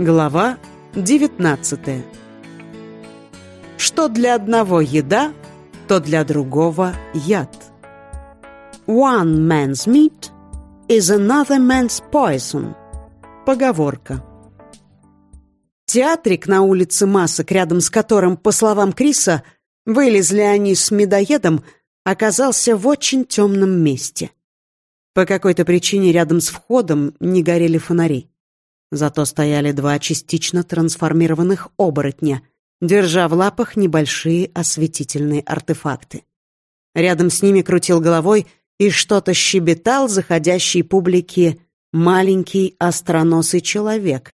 Глава 19 Что для одного еда, то для другого яд. One man's meat is another man's poison. Поговорка. Театрик на улице Масок, рядом с которым, по словам Криса, вылезли они с медоедом, оказался в очень темном месте. По какой-то причине рядом с входом не горели фонари. Зато стояли два частично трансформированных оборотня, держа в лапах небольшие осветительные артефакты. Рядом с ними крутил головой и что-то щебетал заходящей публике маленький остроносый человек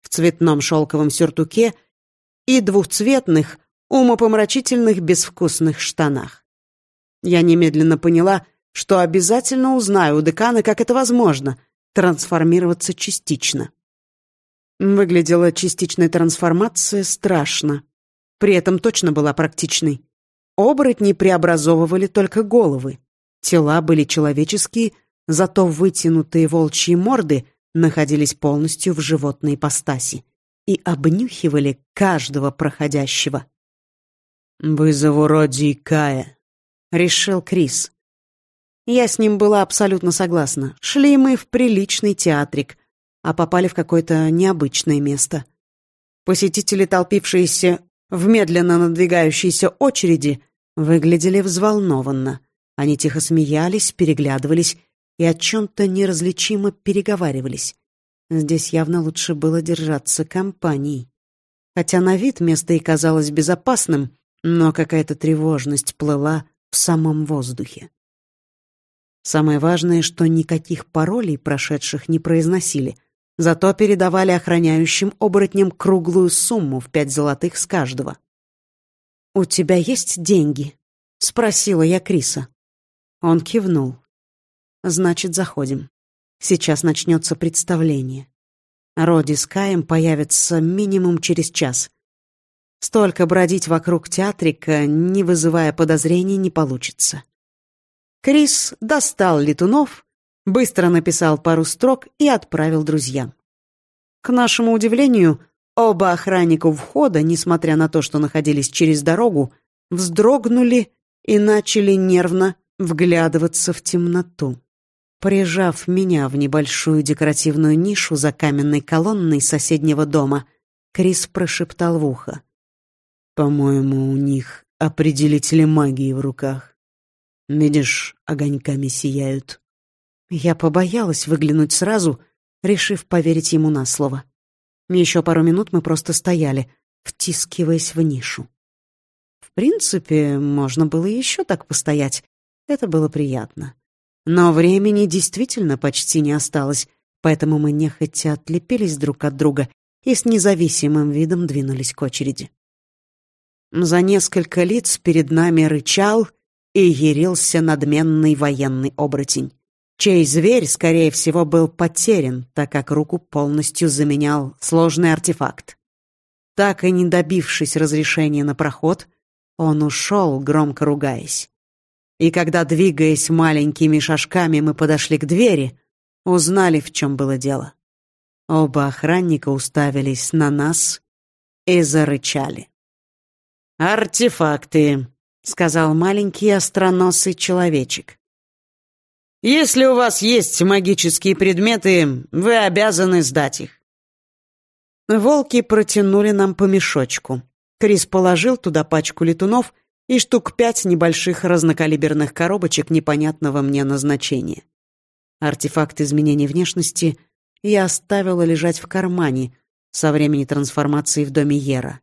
в цветном шелковом сюртуке и двухцветных, умопомрачительных безвкусных штанах. Я немедленно поняла, что обязательно узнаю у декана, как это возможно — трансформироваться частично. Выглядела частичная трансформация страшно. При этом точно была практичной. Оборотни преобразовывали только головы. Тела были человеческие, зато вытянутые волчьи морды находились полностью в животной ипостаси и обнюхивали каждого проходящего. «Вызову Роди Кая», — решил Крис. Я с ним была абсолютно согласна. Шли мы в приличный театрик, а попали в какое-то необычное место. Посетители, толпившиеся в медленно надвигающейся очереди, выглядели взволнованно. Они тихо смеялись, переглядывались и о чем-то неразличимо переговаривались. Здесь явно лучше было держаться компанией. Хотя на вид место и казалось безопасным, но какая-то тревожность плыла в самом воздухе. Самое важное, что никаких паролей прошедших не произносили, Зато передавали охраняющим оборотням круглую сумму в пять золотых с каждого. «У тебя есть деньги?» — спросила я Криса. Он кивнул. «Значит, заходим. Сейчас начнется представление. Роди с Каем появятся минимум через час. Столько бродить вокруг театрика, не вызывая подозрений, не получится». Крис достал летунов быстро написал пару строк и отправил друзьям. К нашему удивлению, оба охранника входа, несмотря на то, что находились через дорогу, вздрогнули и начали нервно вглядываться в темноту. Прижав меня в небольшую декоративную нишу за каменной колонной соседнего дома, Крис прошептал в ухо. «По-моему, у них определители магии в руках. Видишь, огоньками сияют». Я побоялась выглянуть сразу, решив поверить ему на слово. Еще пару минут мы просто стояли, втискиваясь в нишу. В принципе, можно было еще так постоять. Это было приятно. Но времени действительно почти не осталось, поэтому мы нехотя отлепились друг от друга и с независимым видом двинулись к очереди. За несколько лиц перед нами рычал и ярился надменный военный оборотень чей зверь, скорее всего, был потерян, так как руку полностью заменял сложный артефакт. Так и не добившись разрешения на проход, он ушел, громко ругаясь. И когда, двигаясь маленькими шажками, мы подошли к двери, узнали, в чем было дело. Оба охранника уставились на нас и зарычали. «Артефакты», — сказал маленький остроносый человечек. Если у вас есть магические предметы, вы обязаны сдать их. Волки протянули нам по мешочку. Крис положил туда пачку летунов и штук пять небольших разнокалиберных коробочек непонятного мне назначения. Артефакт изменения внешности я оставила лежать в кармане со времени трансформации в доме Ера.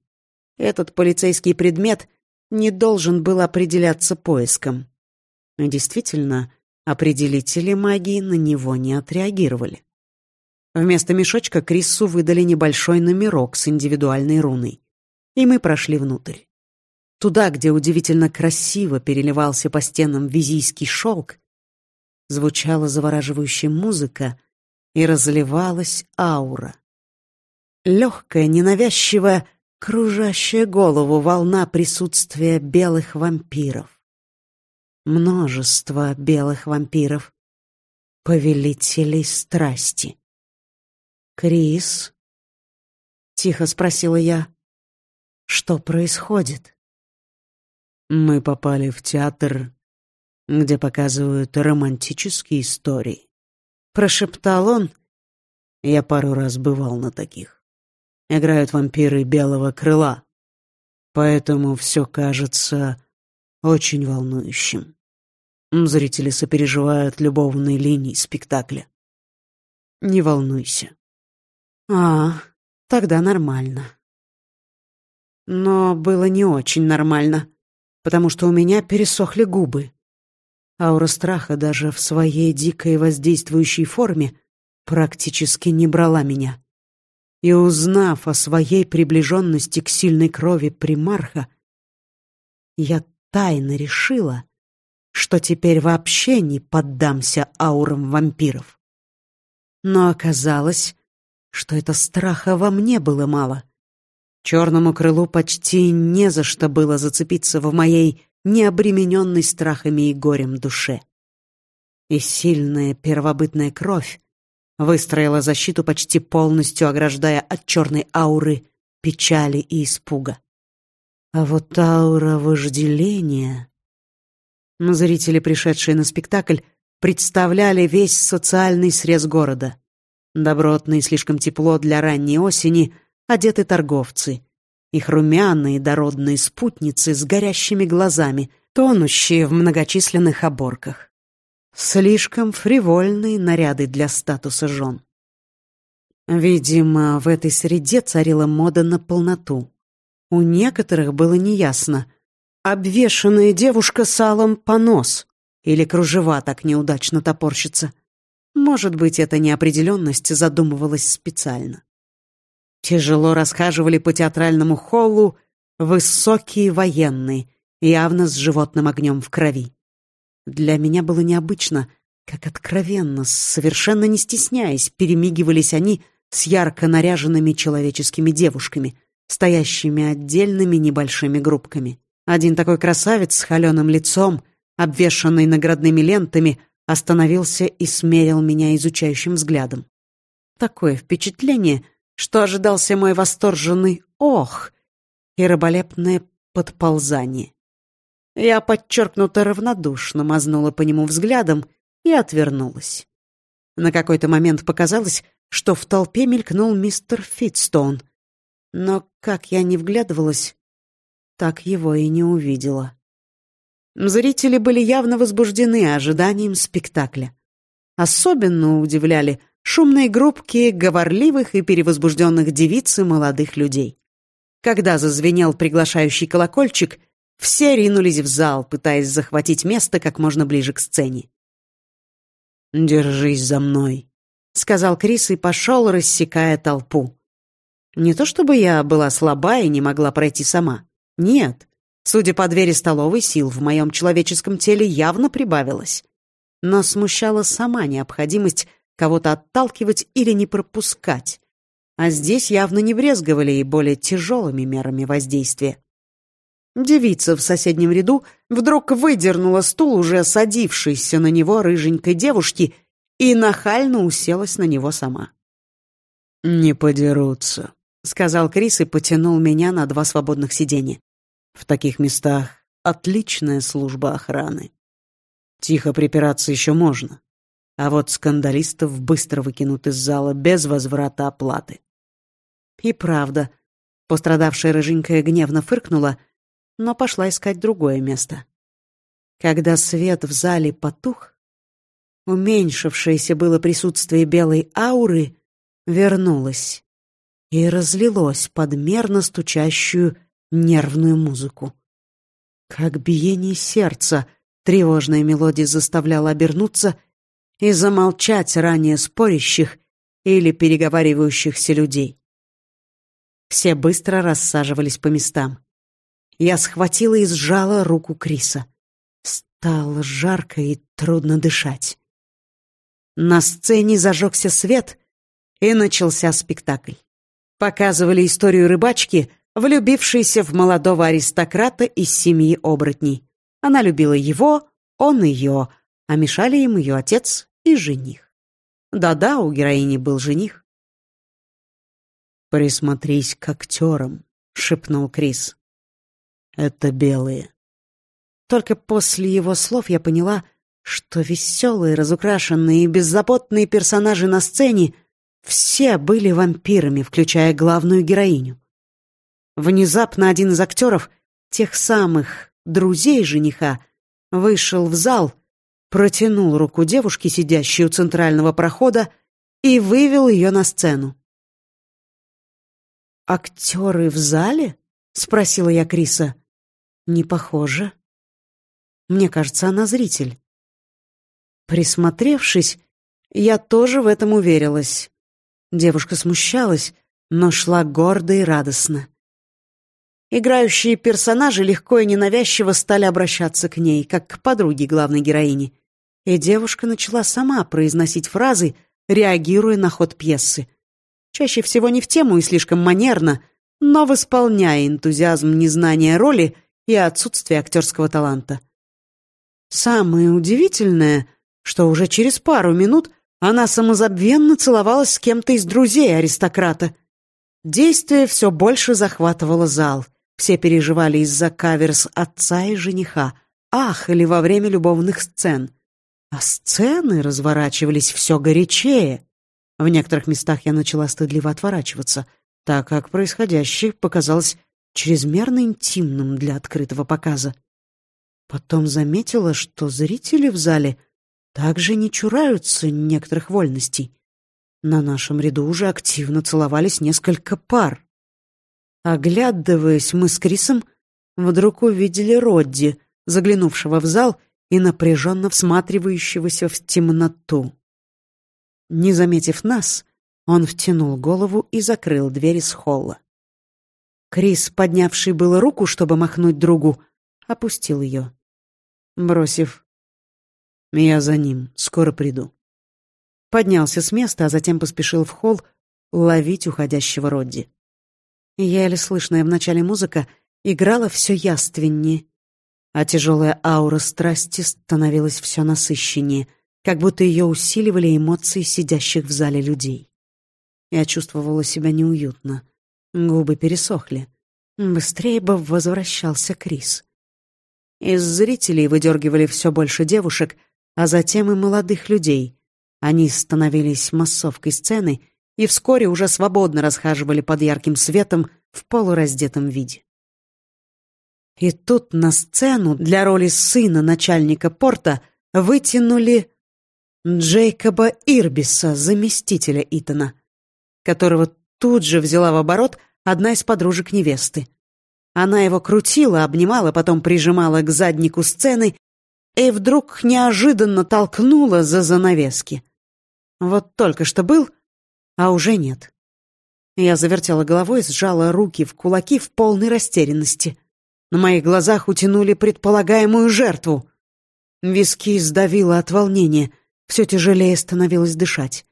Этот полицейский предмет не должен был определяться поиском. Действительно, Определители магии на него не отреагировали. Вместо мешочка Криссу выдали небольшой номерок с индивидуальной руной. И мы прошли внутрь. Туда, где удивительно красиво переливался по стенам визийский шелк, звучала завораживающая музыка и разливалась аура. Легкая, ненавязчивая, кружащая голову волна присутствия белых вампиров множество белых вампиров, повелителей страсти. Крис Тихо спросила я. Что происходит? Мы попали в театр, где показывают романтические истории. Прошептал он. Я пару раз бывал на таких. Играют вампиры белого крыла. Поэтому все кажется очень волнующим. Зрители сопереживают любовной линии спектакля. Не волнуйся. А, тогда нормально. Но было не очень нормально, потому что у меня пересохли губы. Аура страха даже в своей дикой воздействующей форме практически не брала меня. И узнав о своей приближенности к сильной крови примарха, я тайно решила, что теперь вообще не поддамся аурам вампиров. Но оказалось, что это страха во мне было мало. Черному крылу почти не за что было зацепиться в моей необремененной страхами и горем душе. И сильная первобытная кровь выстроила защиту, почти полностью ограждая от черной ауры печали и испуга. А вот аура вожделения... Зрители, пришедшие на спектакль, представляли весь социальный срез города. Добротно и слишком тепло для ранней осени одеты торговцы. Их румяные дородные спутницы с горящими глазами, тонущие в многочисленных оборках. Слишком фривольные наряды для статуса жен. Видимо, в этой среде царила мода на полноту. У некоторых было неясно, обвешанная девушка салом понос или кружева так неудачно топорщится. Может быть, эта неопределенность задумывалась специально. Тяжело расхаживали по театральному холлу высокие военные, явно с животным огнем в крови. Для меня было необычно, как откровенно, совершенно не стесняясь, перемигивались они с ярко наряженными человеческими девушками, стоящими отдельными небольшими группками. Один такой красавец с холеным лицом, обвешанный наградными лентами, остановился и смерил меня изучающим взглядом. Такое впечатление, что ожидался мой восторженный «ох» и раболепное подползание. Я подчеркнуто равнодушно мазнула по нему взглядом и отвернулась. На какой-то момент показалось, что в толпе мелькнул мистер Фитстоун. Но как я не вглядывалась, так его и не увидела. Зрители были явно возбуждены ожиданием спектакля. Особенно удивляли шумные группки говорливых и перевозбужденных девиц и молодых людей. Когда зазвенел приглашающий колокольчик, все ринулись в зал, пытаясь захватить место как можно ближе к сцене. «Держись за мной», — сказал Крис и пошел, рассекая толпу. Не то чтобы я была слаба и не могла пройти сама. Нет, судя по двери столовой, сил в моем человеческом теле явно прибавилось. Но смущала сама необходимость кого-то отталкивать или не пропускать. А здесь явно не брезговали и более тяжелыми мерами воздействия. Девица в соседнем ряду вдруг выдернула стул уже садившейся на него рыженькой девушки и нахально уселась на него сама. «Не подерутся», — сказал Крис и потянул меня на два свободных сиденья. В таких местах отличная служба охраны. Тихо припираться еще можно, а вот скандалистов быстро выкинут из зала без возврата оплаты. И правда, пострадавшая рыженькая гневно фыркнула, но пошла искать другое место. Когда свет в зале потух, уменьшившееся было присутствие белой ауры вернулось и разлилось под мерно стучащую нервную музыку. Как биение сердца тревожная мелодия заставляла обернуться и замолчать ранее спорящих или переговаривающихся людей. Все быстро рассаживались по местам. Я схватила и сжала руку Криса. Стало жарко и трудно дышать. На сцене зажегся свет, и начался спектакль. Показывали историю рыбачки, влюбившейся в молодого аристократа из семьи оборотней. Она любила его, он ее, а мешали им ее отец и жених. Да-да, у героини был жених. «Присмотрись к актерам», — шепнул Крис. «Это белые». Только после его слов я поняла, что веселые, разукрашенные и беззаботные персонажи на сцене все были вампирами, включая главную героиню. Внезапно один из актеров, тех самых друзей жениха, вышел в зал, протянул руку девушке, сидящей у центрального прохода, и вывел ее на сцену. «Актеры в зале?» — спросила я Криса. «Не похоже. Мне кажется, она зритель». Присмотревшись, я тоже в этом уверилась. Девушка смущалась, но шла гордо и радостно. Играющие персонажи легко и ненавязчиво стали обращаться к ней, как к подруге главной героини. И девушка начала сама произносить фразы, реагируя на ход пьесы. Чаще всего не в тему и слишком манерно, но восполняя энтузиазм незнания роли и отсутствие актерского таланта. Самое удивительное, что уже через пару минут она самозабвенно целовалась с кем-то из друзей аристократа. Действие все больше захватывало зал. Все переживали из-за каверс отца и жениха, ахали во время любовных сцен. А сцены разворачивались все горячее. В некоторых местах я начала стыдливо отворачиваться, так как происходящее показалось чрезмерно интимным для открытого показа. Потом заметила, что зрители в зале также не чураются некоторых вольностей. На нашем ряду уже активно целовались несколько пар. Оглядываясь, мы с Крисом вдруг увидели Родди, заглянувшего в зал и напряженно всматривающегося в темноту. Не заметив нас, он втянул голову и закрыл дверь из холла. Крис, поднявший было руку, чтобы махнуть другу, опустил ее, бросив «Я за ним, скоро приду». Поднялся с места, а затем поспешил в холл ловить уходящего Родди. Еле слышная вначале музыка играла все яственнее, а тяжелая аура страсти становилась все насыщеннее — как будто ее усиливали эмоции сидящих в зале людей. Я чувствовала себя неуютно. Губы пересохли. Быстрее бы возвращался Крис. Из зрителей выдергивали все больше девушек, а затем и молодых людей. Они становились массовкой сцены и вскоре уже свободно расхаживали под ярким светом в полураздетом виде. И тут на сцену для роли сына начальника порта вытянули Джейкоба Ирбиса, заместителя Итана, которого тут же взяла в оборот одна из подружек невесты. Она его крутила, обнимала, потом прижимала к заднику сцены и вдруг неожиданно толкнула за занавески. Вот только что был, а уже нет. Я завертела головой, сжала руки в кулаки в полной растерянности. На моих глазах утянули предполагаемую жертву. Виски сдавило от волнения. Все тяжелее становилось дышать.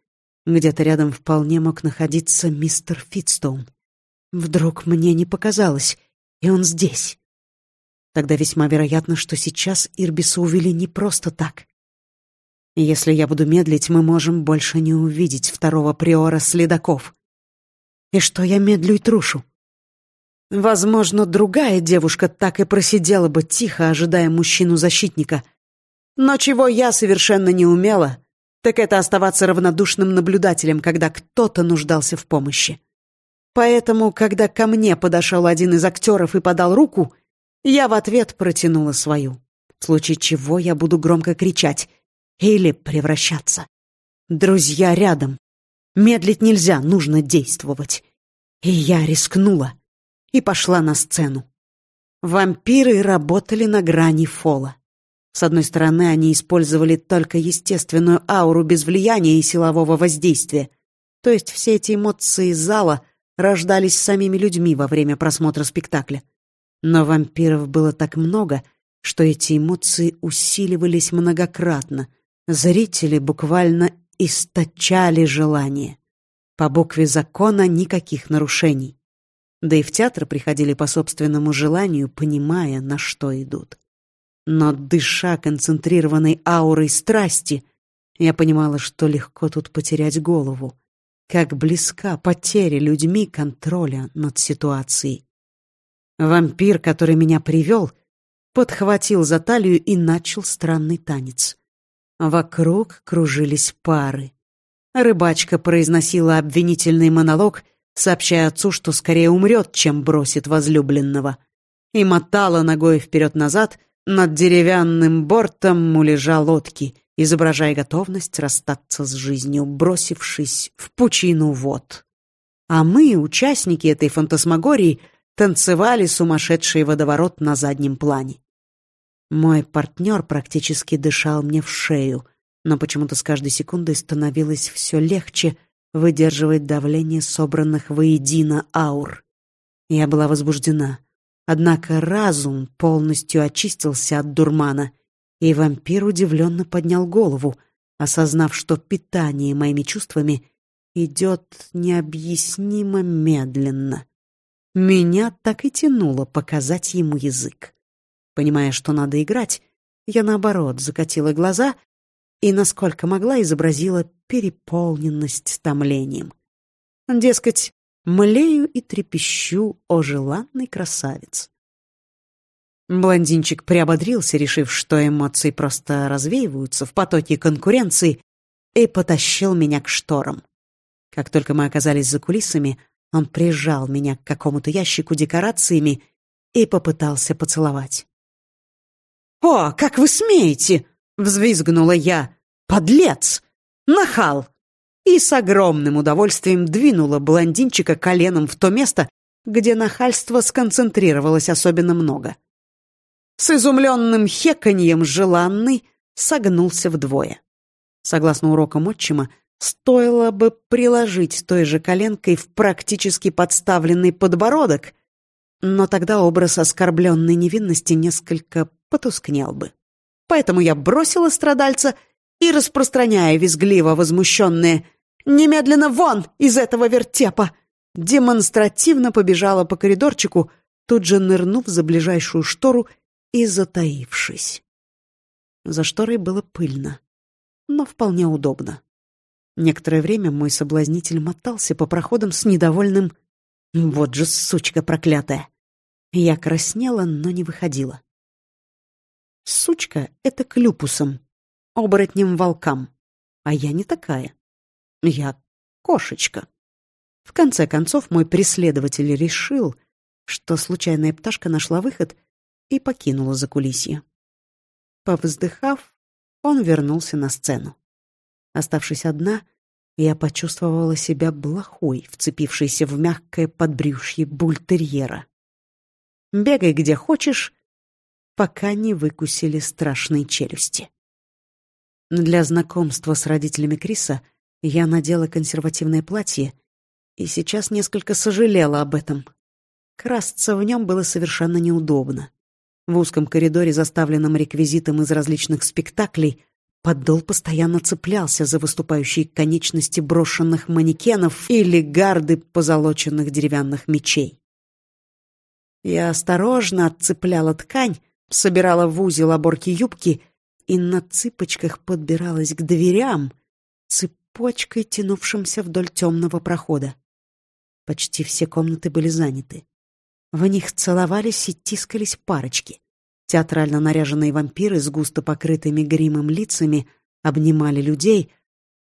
Где-то рядом вполне мог находиться мистер Фитстоун. Вдруг мне не показалось, и он здесь. Тогда весьма вероятно, что сейчас Ирбиса увели не просто так. Если я буду медлить, мы можем больше не увидеть второго приора следаков. И что я медлю и трушу? Возможно, другая девушка так и просидела бы тихо, ожидая мужчину-защитника — но чего я совершенно не умела, так это оставаться равнодушным наблюдателем, когда кто-то нуждался в помощи. Поэтому, когда ко мне подошел один из актеров и подал руку, я в ответ протянула свою. В случае чего я буду громко кричать или превращаться. Друзья рядом. Медлить нельзя, нужно действовать. И я рискнула и пошла на сцену. Вампиры работали на грани фола. С одной стороны, они использовали только естественную ауру без влияния и силового воздействия. То есть все эти эмоции зала рождались самими людьми во время просмотра спектакля. Но вампиров было так много, что эти эмоции усиливались многократно. Зрители буквально источали желание. По букве закона никаких нарушений. Да и в театр приходили по собственному желанию, понимая, на что идут. Но, дыша концентрированной аурой страсти, я понимала, что легко тут потерять голову. как близка потеря людьми контроля над ситуацией. Вампир, который меня привел, подхватил за талию и начал странный танец. Вокруг кружились пары. Рыбачка произносила обвинительный монолог, сообщая отцу, что скорее умрет, чем бросит возлюбленного, и мотала ногой вперед-назад над деревянным бортом муляжа лодки, изображая готовность расстаться с жизнью, бросившись в пучину вод. А мы, участники этой фантасмагории, танцевали сумасшедший водоворот на заднем плане. Мой партнер практически дышал мне в шею, но почему-то с каждой секундой становилось все легче выдерживать давление собранных воедино аур. Я была возбуждена. Однако разум полностью очистился от дурмана, и вампир удивленно поднял голову, осознав, что питание моими чувствами идет необъяснимо медленно. Меня так и тянуло показать ему язык. Понимая, что надо играть, я, наоборот, закатила глаза и, насколько могла, изобразила переполненность томлением. Дескать, млею и трепещу о желанный красавец. Блондинчик приободрился, решив, что эмоции просто развеиваются в потоке конкуренции, и потащил меня к шторам. Как только мы оказались за кулисами, он прижал меня к какому-то ящику декорациями и попытался поцеловать. «О, как вы смеете!» — взвизгнула я. «Подлец! Нахал!» И с огромным удовольствием двинула блондинчика коленом в то место, где нахальство сконцентрировалось особенно много. С изумленным хеканьем желанный согнулся вдвое. Согласно урокам отчима, стоило бы приложить той же коленкой в практически подставленный подбородок, но тогда образ оскорбленной невинности несколько потускнел бы. Поэтому я бросила страдальца и, распространяя визгливо возмущенные «Немедленно вон из этого вертепа!» демонстративно побежала по коридорчику, тут же нырнув за ближайшую штору и затаившись. За шторой было пыльно, но вполне удобно. Некоторое время мой соблазнитель мотался по проходам с недовольным «Вот же сучка проклятая!» Я краснела, но не выходила. Сучка — это клюпусом, оборотнем-волкам. А я не такая. Я кошечка. В конце концов, мой преследователь решил, что случайная пташка нашла выход и покинула закулисье. Повздыхав, он вернулся на сцену. Оставшись одна, я почувствовала себя блохой, вцепившейся в мягкое подбрюшье бультерьера. Бегай где хочешь, пока не выкусили страшные челюсти. Для знакомства с родителями Криса я надела консервативное платье и сейчас несколько сожалела об этом. Красться в нем было совершенно неудобно. В узком коридоре, заставленном реквизитом из различных спектаклей, подол постоянно цеплялся за выступающие конечности брошенных манекенов или гарды позолоченных деревянных мечей. Я осторожно отцепляла ткань, собирала в узел оборки юбки и на цыпочках подбиралась к дверям, цепочкой тянувшимся вдоль темного прохода. Почти все комнаты были заняты. В них целовались и тискались парочки. Театрально наряженные вампиры с густо покрытыми гримом лицами обнимали людей,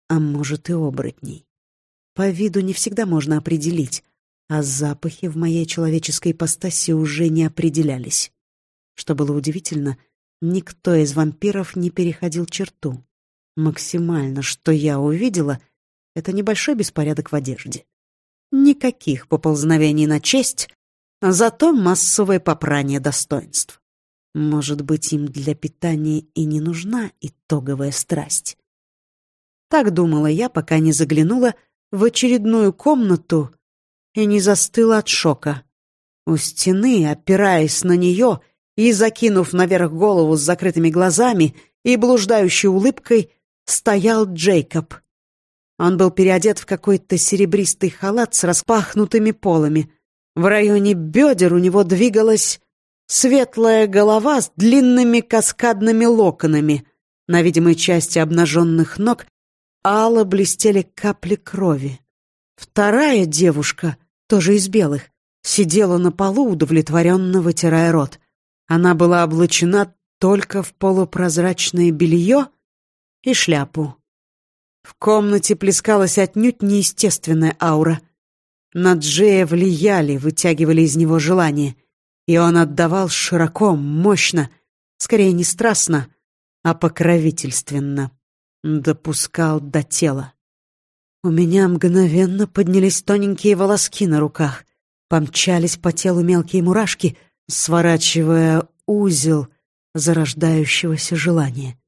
а может и оборотней. По виду не всегда можно определить, а запахи в моей человеческой ипостаси уже не определялись. Что было удивительно, никто из вампиров не переходил черту. Максимально, что я увидела, это небольшой беспорядок в одежде. Никаких поползновений на честь, зато массовое попрание достоинств. Может быть, им для питания и не нужна итоговая страсть. Так думала я, пока не заглянула в очередную комнату и не застыла от шока. У стены, опираясь на нее, — и, закинув наверх голову с закрытыми глазами и блуждающей улыбкой, стоял Джейкоб. Он был переодет в какой-то серебристый халат с распахнутыми полами. В районе бедер у него двигалась светлая голова с длинными каскадными локонами. На видимой части обнаженных ног ало блестели капли крови. Вторая девушка, тоже из белых, сидела на полу, удовлетворенно вытирая рот. Она была облачена только в полупрозрачное белье и шляпу. В комнате плескалась отнюдь неестественная аура. На Джея влияли, вытягивали из него желание, и он отдавал широко, мощно, скорее не страстно, а покровительственно. Допускал до тела. У меня мгновенно поднялись тоненькие волоски на руках, помчались по телу мелкие мурашки, сворачивая узел зарождающегося желания.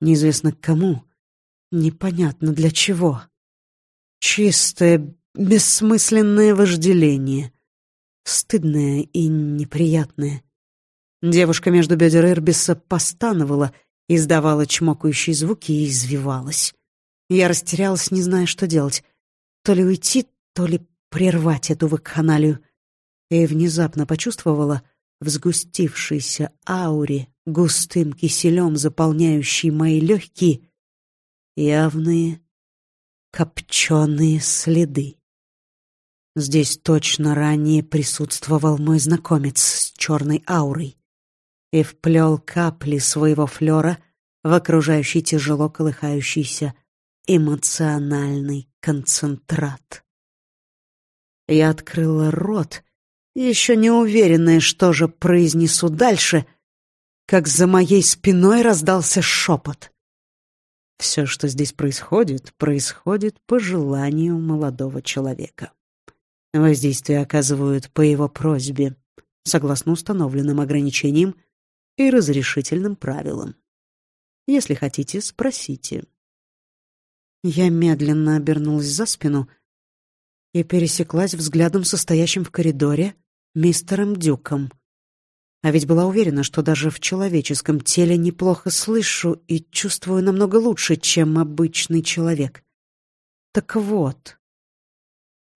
Неизвестно к кому, непонятно для чего. Чистое, бессмысленное вожделение. Стыдное и неприятное. Девушка между бедер Ирбиса постановала, издавала чмокающие звуки и извивалась. Я растерялась, не зная, что делать. То ли уйти, то ли прервать эту вакханалию. И внезапно почувствовала в сгустившейся ауре, густым киселем заполняющей мои легкие, явные копченые следы. Здесь точно ранее присутствовал мой знакомец с черной аурой и вплел капли своего флера в окружающий тяжело колыхающийся эмоциональный концентрат. Я открыла рот, еще не уверенная, что же произнесу дальше, как за моей спиной раздался шепот. Все, что здесь происходит, происходит по желанию молодого человека. Воздействие оказывают по его просьбе, согласно установленным ограничениям и разрешительным правилам. Если хотите, спросите. Я медленно обернулась за спину и пересеклась взглядом со в коридоре мистером Дюком — а ведь была уверена, что даже в человеческом теле неплохо слышу и чувствую намного лучше, чем обычный человек. Так вот,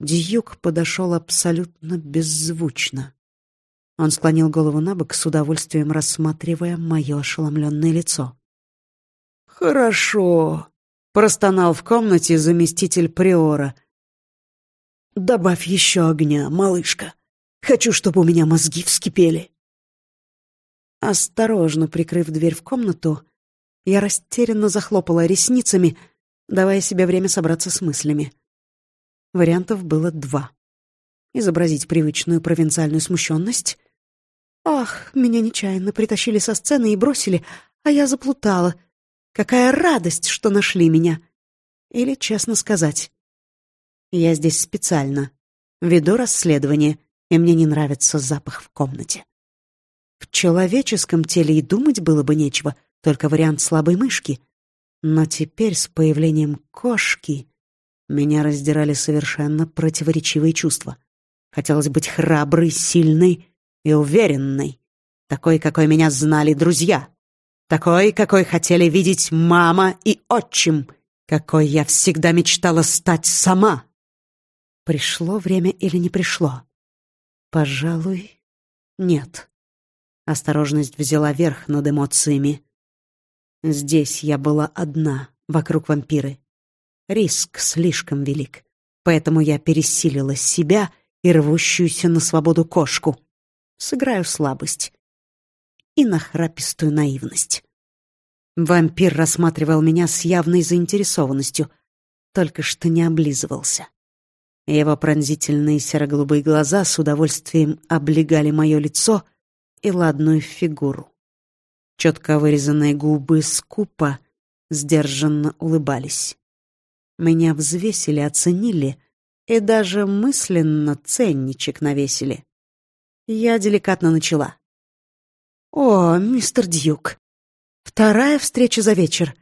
Дьюк подошел абсолютно беззвучно. Он склонил голову на бок, с удовольствием рассматривая мое ошеломленное лицо. «Хорошо», — простонал в комнате заместитель приора. «Добавь еще огня, малышка. Хочу, чтобы у меня мозги вскипели». Осторожно прикрыв дверь в комнату, я растерянно захлопала ресницами, давая себе время собраться с мыслями. Вариантов было два. Изобразить привычную провинциальную смущенность. Ах, меня нечаянно притащили со сцены и бросили, а я заплутала. Какая радость, что нашли меня. Или честно сказать. Я здесь специально. Веду расследование, и мне не нравится запах в комнате. В человеческом теле и думать было бы нечего, только вариант слабой мышки. Но теперь с появлением кошки меня раздирали совершенно противоречивые чувства. Хотелось быть храброй, сильной и уверенной, такой, какой меня знали друзья, такой, какой хотели видеть мама и отчим, какой я всегда мечтала стать сама. Пришло время или не пришло? Пожалуй, нет. Осторожность взяла верх над эмоциями. Здесь я была одна, вокруг вампиры. Риск слишком велик, поэтому я пересилила себя и рвущуюся на свободу кошку. Сыграю слабость и нахрапистую наивность. Вампир рассматривал меня с явной заинтересованностью, только что не облизывался. Его пронзительные серо-голубые глаза с удовольствием облегали мое лицо — и ладную фигуру. Четко вырезанные губы скупо, сдержанно улыбались. Меня взвесили, оценили и даже мысленно ценничек навесили. Я деликатно начала. «О, мистер Дьюк, вторая встреча за вечер.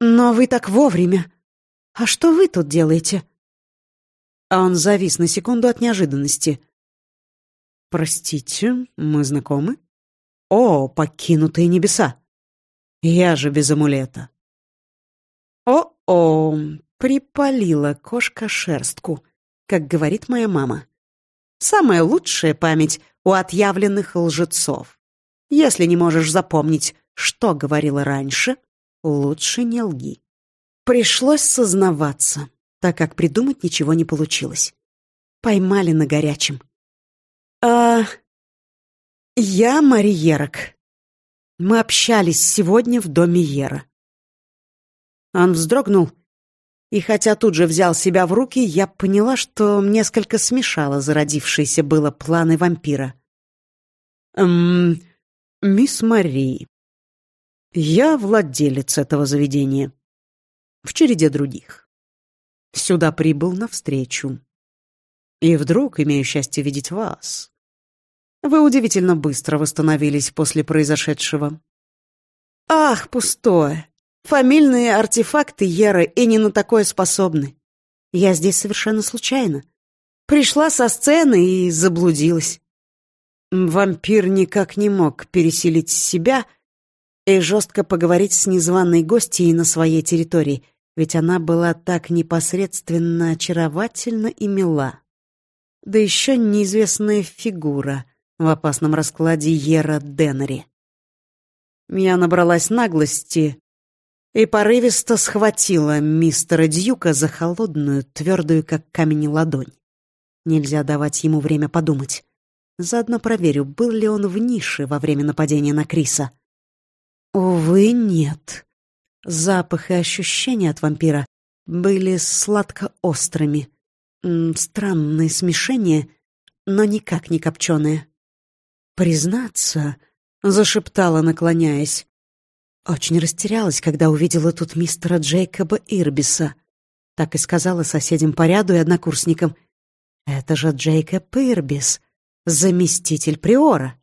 Но вы так вовремя. А что вы тут делаете?» А он завис на секунду от неожиданности. «Простите, мы знакомы?» «О, покинутые небеса! Я же без амулета!» «О-о!» — припалила кошка шерстку, как говорит моя мама. «Самая лучшая память у отъявленных лжецов. Если не можешь запомнить, что говорила раньше, лучше не лги». Пришлось сознаваться. так как придумать ничего не получилось. Поймали на горячем. «А... я Мари Ерок. Мы общались сегодня в доме Ера». Он вздрогнул, и хотя тут же взял себя в руки, я поняла, что несколько смешало зародившиеся было планы вампира. «Эм, мисс Мари, я владелец этого заведения. В череде других. Сюда прибыл навстречу. И вдруг имею счастье видеть вас. Вы удивительно быстро восстановились после произошедшего. Ах, пустое. Фамильные артефакты Еры и не на такое способны. Я здесь совершенно случайно. Пришла со сцены и заблудилась. Вампир никак не мог переселить себя — и жестко поговорить с незваной гостьей на своей территории, ведь она была так непосредственно очаровательна и мила. Да еще неизвестная фигура в опасном раскладе Ера Деннери. Я набралась наглости и порывисто схватила мистера Дьюка за холодную, твердую, как камень, ладонь. Нельзя давать ему время подумать. Заодно проверю, был ли он в нише во время нападения на Криса. Увы, нет. Запах и ощущения от вампира были сладко-острыми. Странное смешение, но никак не копченое. «Признаться», — зашептала, наклоняясь, очень растерялась, когда увидела тут мистера Джейкоба Ирбиса. Так и сказала соседям по ряду и однокурсникам. «Это же Джейкоб Ирбис, заместитель приора.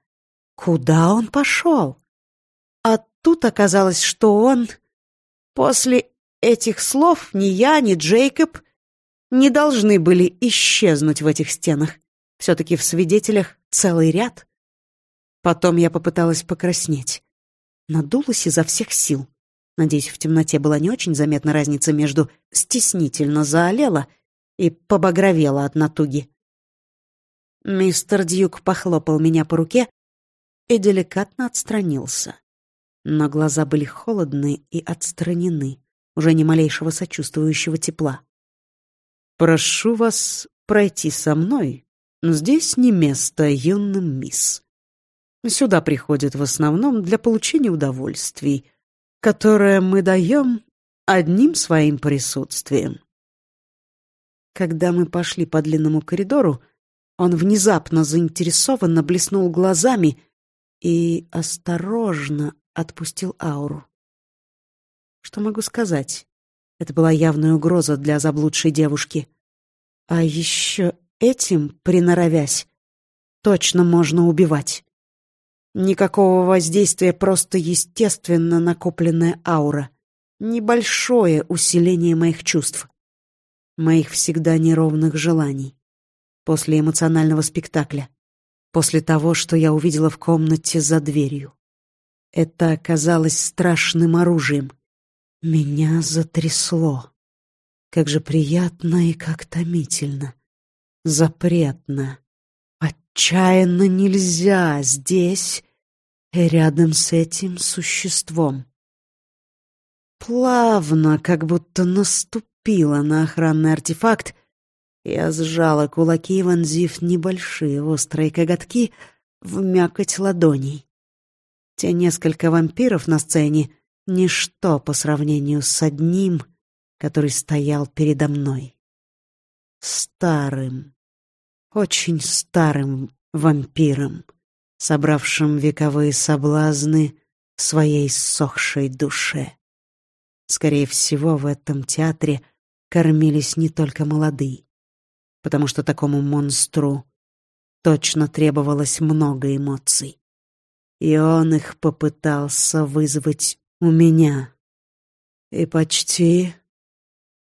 Куда он пошел?» А тут оказалось, что он... После этих слов ни я, ни Джейкоб не должны были исчезнуть в этих стенах. Все-таки в свидетелях целый ряд. Потом я попыталась покраснеть. Надулась изо всех сил. Надеюсь, в темноте была не очень заметна разница между «стеснительно заолела» и «побагровела от натуги». Мистер Дьюк похлопал меня по руке и деликатно отстранился но глаза были холодны и отстранены, уже ни малейшего сочувствующего тепла. «Прошу вас пройти со мной. Здесь не место юным мисс. Сюда приходят в основном для получения удовольствий, которое мы даем одним своим присутствием». Когда мы пошли по длинному коридору, он внезапно заинтересованно блеснул глазами и осторожно отпустил ауру. Что могу сказать? Это была явная угроза для заблудшей девушки. А еще этим, приноровясь, точно можно убивать. Никакого воздействия, просто естественно накопленная аура. Небольшое усиление моих чувств. Моих всегда неровных желаний. После эмоционального спектакля. После того, что я увидела в комнате за дверью. Это оказалось страшным оружием. Меня затрясло. Как же приятно и как томительно. Запретно. Отчаянно нельзя здесь рядом с этим существом. Плавно, как будто наступила на охранный артефакт, я сжала кулаки, вонзив небольшие острые коготки в мякоть ладоней. Те несколько вампиров на сцене — ничто по сравнению с одним, который стоял передо мной. Старым, очень старым вампиром, собравшим вековые соблазны в своей сохшей душе. Скорее всего, в этом театре кормились не только молодые, потому что такому монстру точно требовалось много эмоций и он их попытался вызвать у меня. И почти...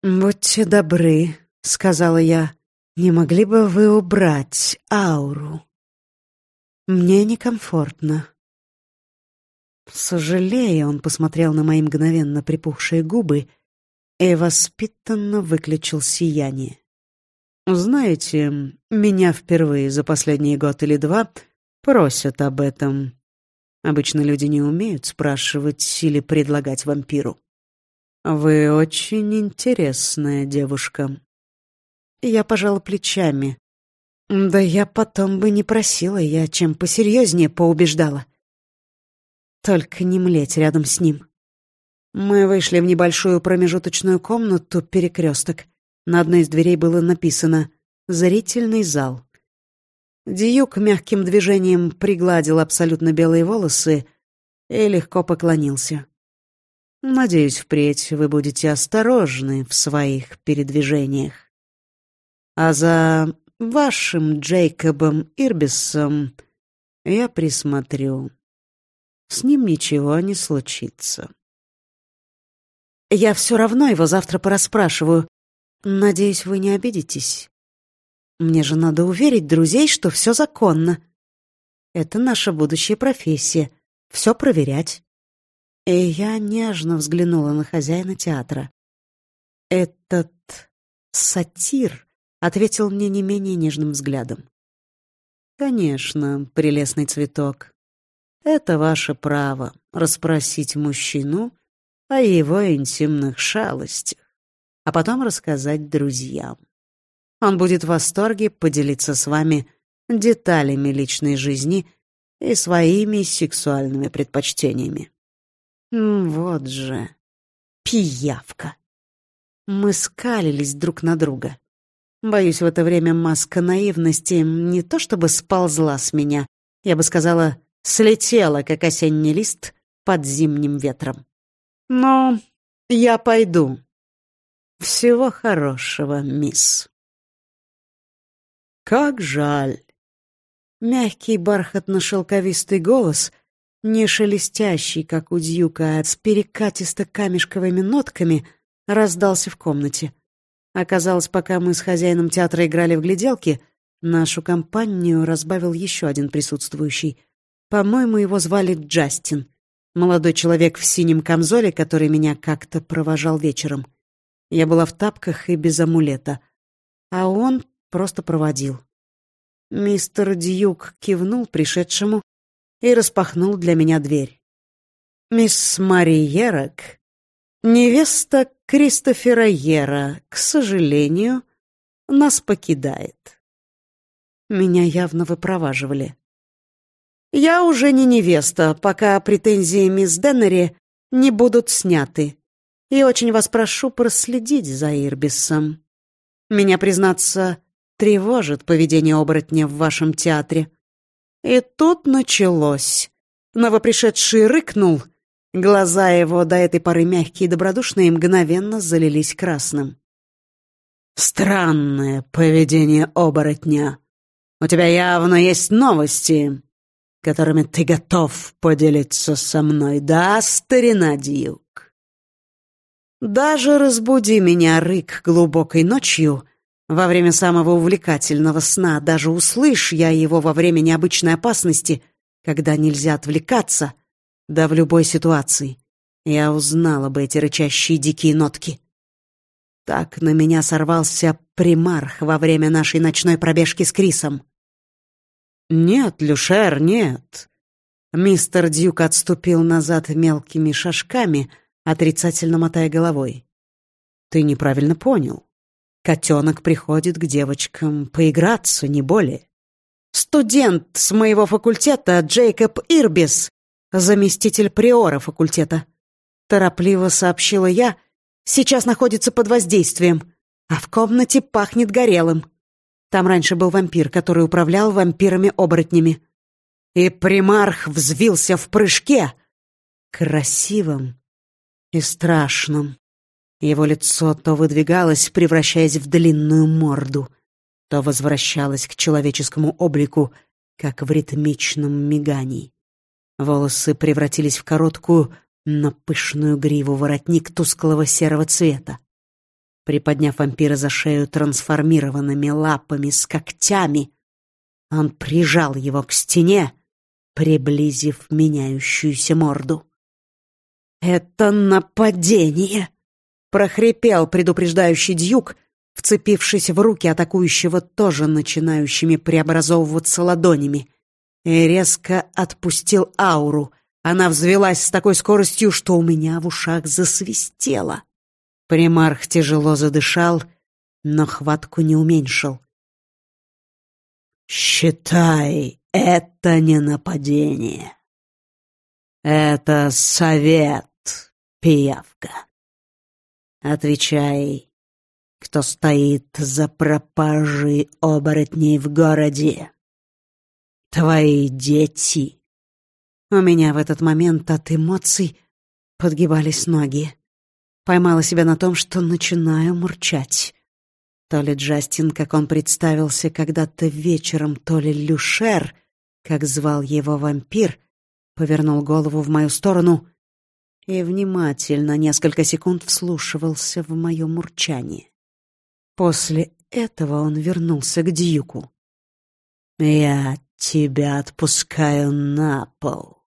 «Будьте добры», — сказала я, — «не могли бы вы убрать ауру? Мне некомфортно». Сожалея, он посмотрел на мои мгновенно припухшие губы и воспитанно выключил сияние. «Знаете, меня впервые за последний год или два просят об этом. Обычно люди не умеют спрашивать или предлагать вампиру. Вы очень интересная девушка. Я пожала плечами. Да я потом бы не просила, я чем посерьезнее поубеждала. Только не млеть рядом с ним. Мы вышли в небольшую промежуточную комнату, перекресток. На одной из дверей было написано «Зрительный зал». Дьюк мягким движением пригладил абсолютно белые волосы и легко поклонился. «Надеюсь, впредь вы будете осторожны в своих передвижениях. А за вашим Джейкобом Ирбисом я присмотрю. С ним ничего не случится». «Я все равно его завтра порасспрашиваю. Надеюсь, вы не обидитесь». Мне же надо уверить друзей, что все законно. Это наша будущая профессия — все проверять. И я нежно взглянула на хозяина театра. Этот сатир ответил мне не менее нежным взглядом. «Конечно, прелестный цветок. Это ваше право — расспросить мужчину о его интимных шалостях, а потом рассказать друзьям. Он будет в восторге поделиться с вами деталями личной жизни и своими сексуальными предпочтениями. Вот же пиявка. Мы скалились друг на друга. Боюсь, в это время маска наивности не то чтобы сползла с меня, я бы сказала, слетела, как осенний лист под зимним ветром. Но я пойду. Всего хорошего, мисс. Как жаль. Мягкий бархатно-шелковистый голос, не шелестящий, как у дьюка, а с перекатисто-камешковыми нотками, раздался в комнате. Оказалось, пока мы с хозяином театра играли в гляделки, нашу компанию разбавил еще один присутствующий. По-моему, его звали Джастин. Молодой человек в синем камзоле, который меня как-то провожал вечером. Я была в тапках и без амулета. А он просто проводил. Мистер Дьюк кивнул пришедшему и распахнул для меня дверь. «Мисс Мари Ерок, невеста Кристофера Ера, к сожалению, нас покидает». Меня явно выпроваживали. «Я уже не невеста, пока претензии мисс Деннери не будут сняты, и очень вас прошу проследить за Ирбисом. Меня, признаться, тревожит поведение оборотня в вашем театре. И тут началось. Новопришедший рыкнул. Глаза его, до этой поры мягкие и добродушные, мгновенно залились красным. «Странное поведение оборотня. У тебя явно есть новости, которыми ты готов поделиться со мной, да, старина Дьюк?» «Даже разбуди меня, рык, глубокой ночью», во время самого увлекательного сна даже услышь я его во время необычной опасности, когда нельзя отвлекаться, да в любой ситуации. Я узнала бы эти рычащие дикие нотки. Так на меня сорвался примарх во время нашей ночной пробежки с Крисом. «Нет, Люшер, нет». Мистер Дюк отступил назад мелкими шажками, отрицательно мотая головой. «Ты неправильно понял. Котенок приходит к девочкам поиграться, не более. Студент с моего факультета Джейкоб Ирбис, заместитель приора факультета. Торопливо сообщила я, сейчас находится под воздействием, а в комнате пахнет горелым. Там раньше был вампир, который управлял вампирами-оборотнями. И примарх взвился в прыжке, красивым и страшным. Его лицо то выдвигалось, превращаясь в длинную морду, то возвращалось к человеческому облику, как в ритмичном мигании. Волосы превратились в короткую, но пышную гриву воротник тусклого серого цвета. Приподняв вампира за шею трансформированными лапами с когтями, он прижал его к стене, приблизив меняющуюся морду. «Это нападение!» прохрипел предупреждающий дьюк, вцепившись в руки атакующего тоже начинающими преобразовываться ладонями, и резко отпустил ауру. Она взвелась с такой скоростью, что у меня в ушах засвистело. Примарх тяжело задышал, но хватку не уменьшил. «Считай, это не нападение. Это совет, пиявка. Отвечай, кто стоит за пропажей оборотней в городе? Твои дети?» У меня в этот момент от эмоций подгибались ноги. Поймала себя на том, что начинаю мурчать. То ли Джастин, как он представился когда-то вечером, то ли Люшер, как звал его вампир, повернул голову в мою сторону и внимательно несколько секунд вслушивался в мое мурчание. После этого он вернулся к Дьюку. «Я тебя отпускаю на пол,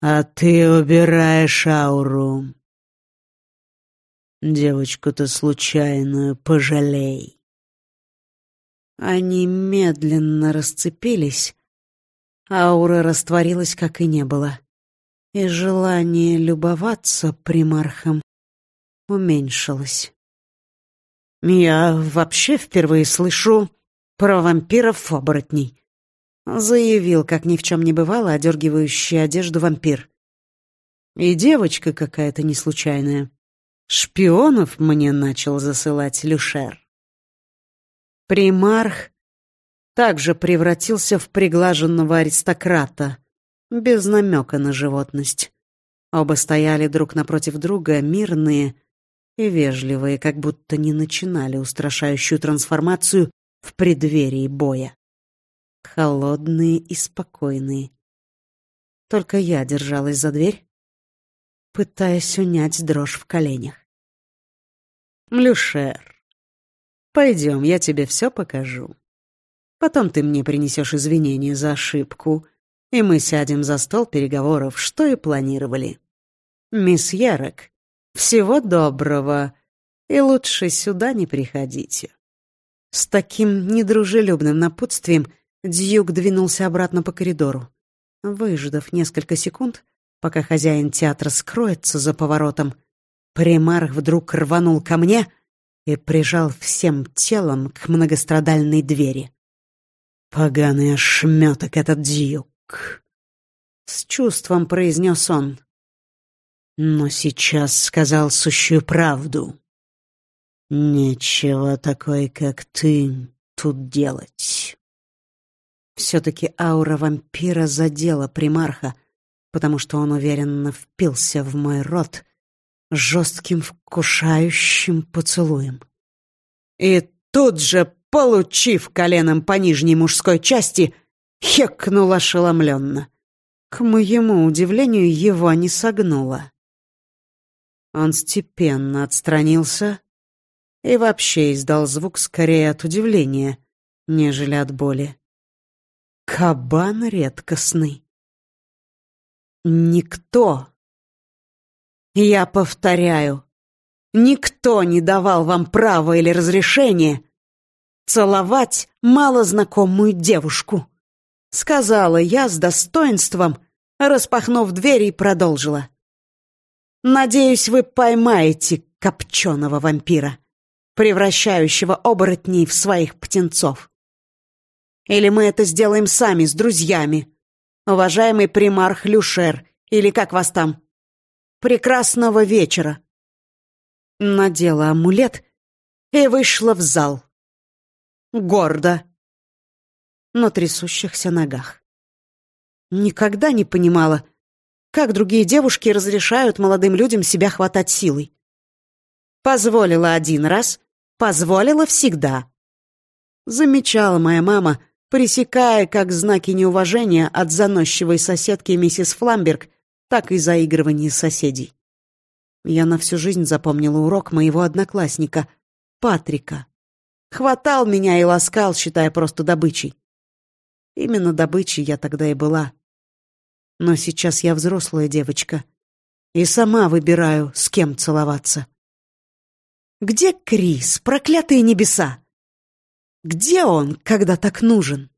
а ты убираешь ауру. Девочку-то случайную пожалей. Они медленно расцепились. Аура растворилась, как и не было. И желание любоваться примархом уменьшилось. «Я вообще впервые слышу про вампиров-оборотней», заявил, как ни в чем не бывало, одергивающий одежду вампир. «И девочка какая-то неслучайная. Шпионов мне начал засылать Люшер. Примарх также превратился в приглаженного аристократа, без намека на животность. Оба стояли друг напротив друга, мирные и вежливые, как будто не начинали устрашающую трансформацию в преддверии боя. Холодные и спокойные. Только я держалась за дверь, пытаясь унять дрожь в коленях. «Люшер, пойдем, я тебе все покажу. Потом ты мне принесешь извинения за ошибку, и мы сядем за стол переговоров, что и планировали. Мисс Ярок, всего доброго, и лучше сюда не приходите». С таким недружелюбным напутствием Дьюк двинулся обратно по коридору. Выждав несколько секунд, пока хозяин театра скроется за поворотом, Примарх вдруг рванул ко мне и прижал всем телом к многострадальной двери. «Поганый ошметок этот дьюк!» С чувством произнес он. Но сейчас сказал сущую правду. Нечего такой, как ты, тут делать. Все-таки аура вампира задела примарха, потому что он уверенно впился в мой рот жестким вкушающим поцелуем. И тут же, получив коленом по нижней мужской части, хекнул ошеломленно. К моему удивлению, его не согнуло. Он степенно отстранился и вообще издал звук скорее от удивления, нежели от боли. Кабан редкостный. Никто я повторяю, никто не давал вам права или разрешения целовать малознакомую девушку. Сказала я с достоинством, распахнув дверь и продолжила. Надеюсь, вы поймаете копченого вампира, превращающего оборотней в своих птенцов. Или мы это сделаем сами, с друзьями. Уважаемый примарх Люшер, или как вас там? прекрасного вечера. Надела амулет и вышла в зал. Гордо, на трясущихся ногах. Никогда не понимала, как другие девушки разрешают молодым людям себя хватать силой. Позволила один раз, позволила всегда. Замечала моя мама, пресекая как знаки неуважения от заносчивой соседки миссис Фламберг так и заигрывание соседей. Я на всю жизнь запомнила урок моего одноклассника, Патрика. Хватал меня и ласкал, считая просто добычей. Именно добычей я тогда и была. Но сейчас я взрослая девочка и сама выбираю, с кем целоваться. Где Крис, проклятые небеса? Где он, когда так нужен?